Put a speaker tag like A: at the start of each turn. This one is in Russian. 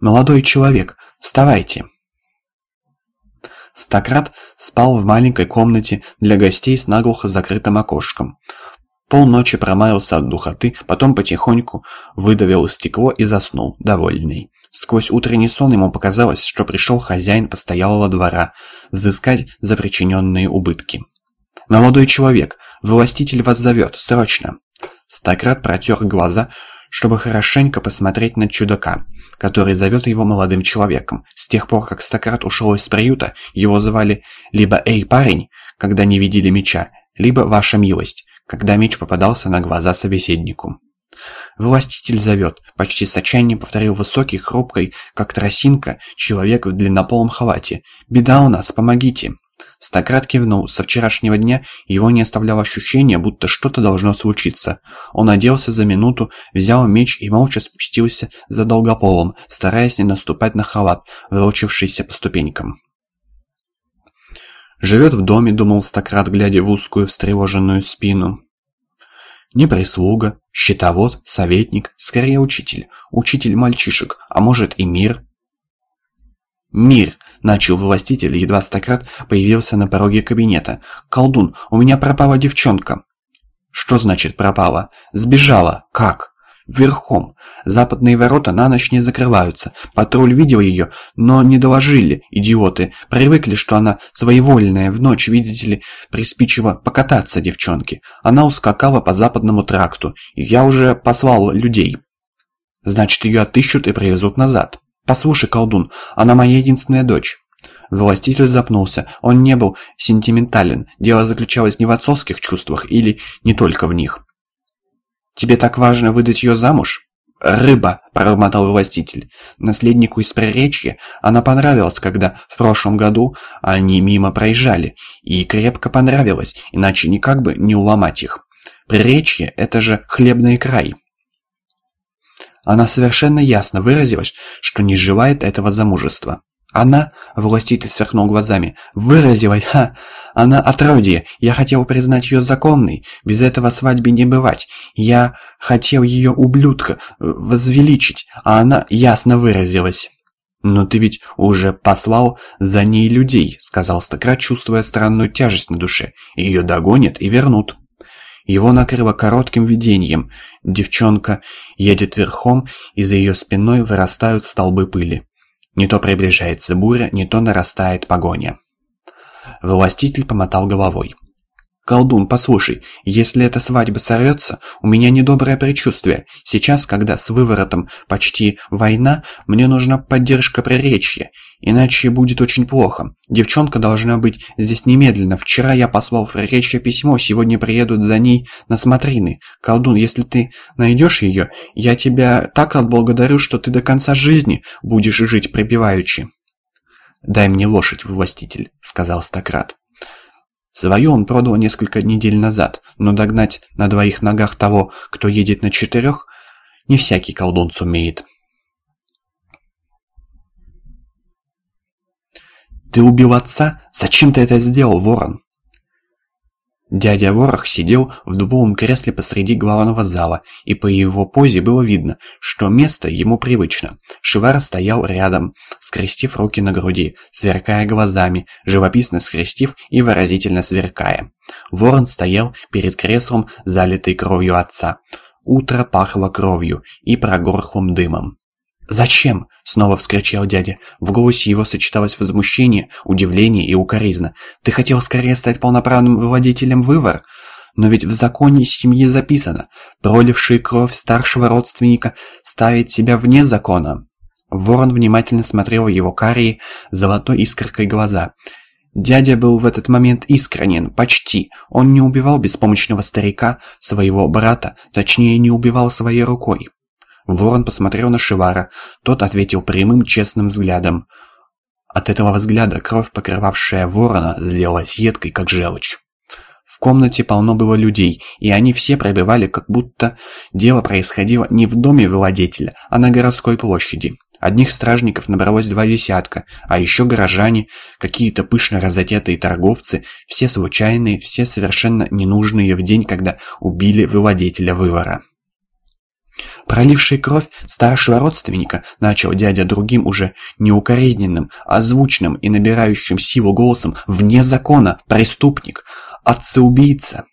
A: «Молодой человек, вставайте!» Стократ спал в маленькой комнате для гостей с наглухо закрытым окошком. Полночи промаялся от духоты, потом потихоньку выдавил стекло и заснул, довольный. Сквозь утренний сон ему показалось, что пришел хозяин постоялого двора взыскать за причиненные убытки. «Молодой человек, властитель вас зовет, срочно!» Стократ протер глаза, чтобы хорошенько посмотреть на чудака, который зовет его молодым человеком. С тех пор, как Стократ ушел из приюта, его звали либо «Эй, парень», когда не видели меча, либо «Ваша милость», когда меч попадался на глаза собеседнику. «Властитель зовет», — почти с отчаянием повторил высокий, хрупкий, как тросинка, человек в длиннополом халате. «Беда у нас, помогите!» Стократ кивнул. Со вчерашнего дня его не оставляло ощущение, будто что-то должно случиться. Он оделся за минуту, взял меч и молча спустился за долгополом, стараясь не наступать на халат, волочившийся по ступенькам. «Живет в доме», — думал Стократ, глядя в узкую встревоженную спину. Не прислуга, счетовод, советник, скорее учитель. Учитель мальчишек, а может и мир. «Мир!» – начал властитель, едва стократ появился на пороге кабинета. «Колдун, у меня пропала девчонка». «Что значит пропала?» «Сбежала. Как?» «Верхом. Западные ворота на ночь не закрываются. Патруль видел ее, но не доложили, идиоты. Привыкли, что она своевольная, в ночь, видите ли, приспичило покататься девчонке. Она ускакала по западному тракту. Я уже послал людей. Значит, ее отыщут и привезут назад. Послушай, колдун, она моя единственная дочь. Властитель запнулся. Он не был сентиментален. Дело заключалось не в отцовских чувствах или не только в них. «Тебе так важно выдать ее замуж?» «Рыба!» – пробормотал властитель. Наследнику из Приречья она понравилась, когда в прошлом году они мимо проезжали. И крепко понравилась, иначе никак бы не уломать их. Приречье – это же хлебный край. Она совершенно ясно выразилась, что не желает этого замужества. Она, властитель сверкнул глазами, выразилась, ха, она отродье, я хотел признать ее законной, без этого свадьбе не бывать, я хотел ее ублюдка возвеличить, а она ясно выразилась. «Но ты ведь уже послал за ней людей», — сказал Стократ, чувствуя странную тяжесть на душе. «Ее догонят и вернут». Его накрыло коротким видением. Девчонка едет верхом, и за ее спиной вырастают столбы пыли. Не то приближается буря, не то нарастает погоня. Властитель помотал головой. «Колдун, послушай, если эта свадьба сорвется, у меня недоброе предчувствие. Сейчас, когда с выворотом почти война, мне нужна поддержка приречья, иначе будет очень плохо. Девчонка должна быть здесь немедленно. Вчера я послал в приречье письмо, сегодня приедут за ней на смотрины. Колдун, если ты найдешь ее, я тебя так отблагодарю, что ты до конца жизни будешь жить припеваючи». «Дай мне лошадь, властитель», — сказал Стократ. Свою он продал несколько недель назад, но догнать на двоих ногах того, кто едет на четырех, не всякий колдун сумеет. «Ты убил отца? Зачем ты это сделал, ворон?» Дядя Ворох сидел в дубовом кресле посреди главного зала, и по его позе было видно, что место ему привычно. Шивар стоял рядом, скрестив руки на груди, сверкая глазами, живописно скрестив и выразительно сверкая. Ворон стоял перед креслом, залитый кровью отца. Утро пахло кровью и прогорхлым дымом. «Зачем?» — снова вскричал дядя. В голосе его сочеталось возмущение, удивление и укоризна. «Ты хотел скорее стать полноправным владетелем вывор?» Но ведь в законе семьи записано, проливший кровь старшего родственника ставит себя вне закона. Ворон внимательно смотрел его карие золотой искоркой глаза. Дядя был в этот момент искренен, почти. Он не убивал беспомощного старика, своего брата, точнее не убивал своей рукой. Ворон посмотрел на Шивара. Тот ответил прямым, честным взглядом. От этого взгляда кровь, покрывавшая ворона, сделалась едкой, как желчь. В комнате полно было людей, и они все пробивали, как будто дело происходило не в доме владетеля, а на городской площади. Одних стражников набралось два десятка, а еще горожане, какие-то пышно разодетые торговцы, все случайные, все совершенно ненужные в день, когда убили владетеля вывора. Проливший кровь старшего родственника, начал дядя другим уже неукоризненным, озвучным и набирающим силу голосом, вне закона, преступник, отца-убийца.